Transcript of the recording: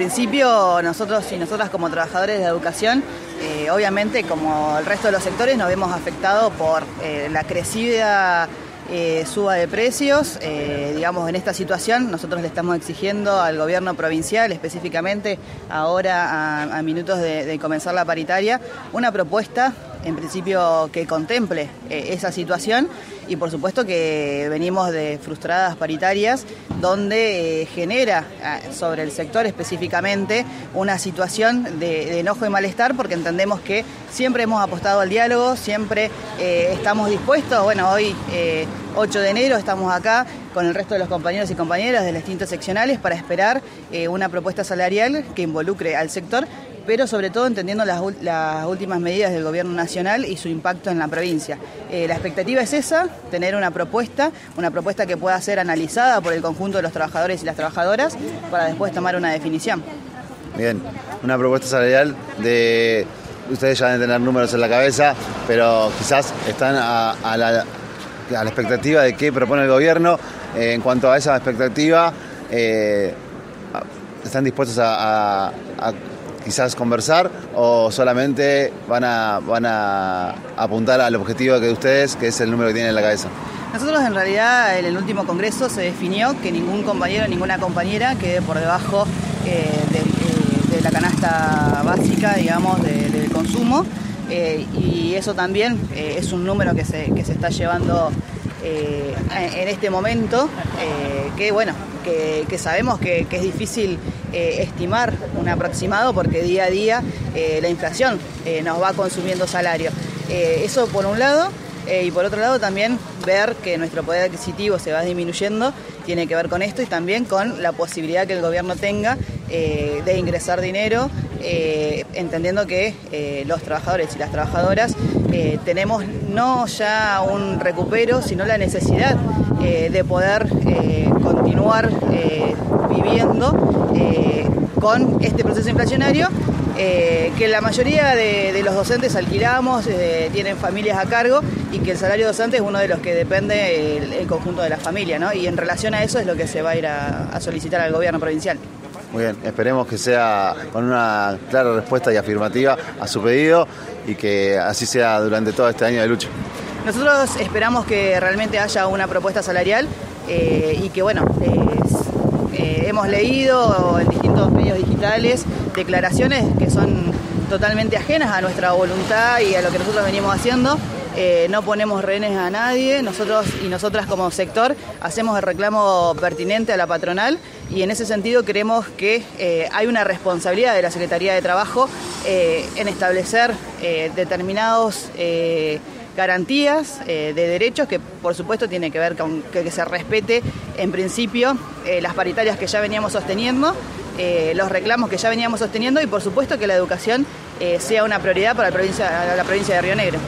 principio, nosotros y nosotras como trabajadores de educación, obviamente como el resto de los sectores nos vemos afectados por la crecida eh, suba de precios. Eh, digamos, en esta situación nosotros le estamos exigiendo al gobierno provincial, específicamente ahora a, minutos de, comenzar la paritaria, una propuesta en principio que contemple eh, esa situación. Y por supuesto que venimos de frustradas paritarias donde genera ah, sobre el sector específicamente una situación de, enojo y malestar porque entendemos que siempre hemos apostado al diálogo, siempre estamos dispuestos, bueno, hoy 8 de enero estamos acá con el resto de los compañeros y compañeras de las distintas seccionales para esperar eh, una propuesta salarial que involucre al sector, pero sobre todo entendiendo las, últimas medidas del Gobierno Nacional y su impacto en la provincia. Eh, la expectativa es esa, tener una propuesta, una propuesta que pueda ser analizada por el conjunto de los trabajadores y las trabajadoras para después tomar una definición. Bien, una propuesta salarial de ustedes ya deben tener números en la cabeza, pero quizás están a la expectativa de qué propone el gobierno. Eh, en cuanto a esa expectativa, eh, ¿están dispuestos a, quizás conversar o solamente van a, van a apuntar al objetivo que ustedes, que es el número que tienen en la cabeza? Nosotros en realidad en el último congreso se definió que ningún compañero, ninguna compañera quede por debajo eh, de, la canasta básica, digamos, del consumo. Eh, y eso también eh, es un número que se, que se está llevando eh, en este momento, que bueno, que, sabemos que, es difícil estimar un aproximado porque día a día la inflación nos va consumiendo salario. eso por un lado. y por otro lado también ver que nuestro poder adquisitivo se va disminuyendo tiene que ver con esto y también con la posibilidad que el gobierno tenga de ingresar dinero eh, entendiendo que eh, los trabajadores y las trabajadoras eh, tenemos no ya un recupero, sino la necesidad de poder continuar viviendo con este proceso inflacionario. que la mayoría de, los docentes alquilamos, tienen familias a cargo y que el salario docente es uno de los que depende el, conjunto de la familia. Y en relación a eso es lo que se va a ir a solicitar al gobierno provincial. Muy bien, esperemos que sea con una clara respuesta y afirmativa a su pedido y que así sea durante todo este año de lucha. Nosotros esperamos que realmente haya una propuesta salarial eh, y que, bueno, eh, hemos leído en distintos medios digitales declaraciones que son totalmente ajenas a nuestra voluntad y a lo que nosotros venimos haciendo. Eh, no ponemos rehenes a nadie, nosotros y nosotras como sector hacemos el reclamo pertinente a la patronal y en ese sentido creemos que eh, hay una responsabilidad de la Secretaría de Trabajo eh, en establecer determinados garantías de derechos que por supuesto tiene que ver con que, se respete en principio las paritarias que ya veníamos sosteniendo, los reclamos que ya veníamos sosteniendo y por supuesto que la educación sea una prioridad para la provincia de Río Negro.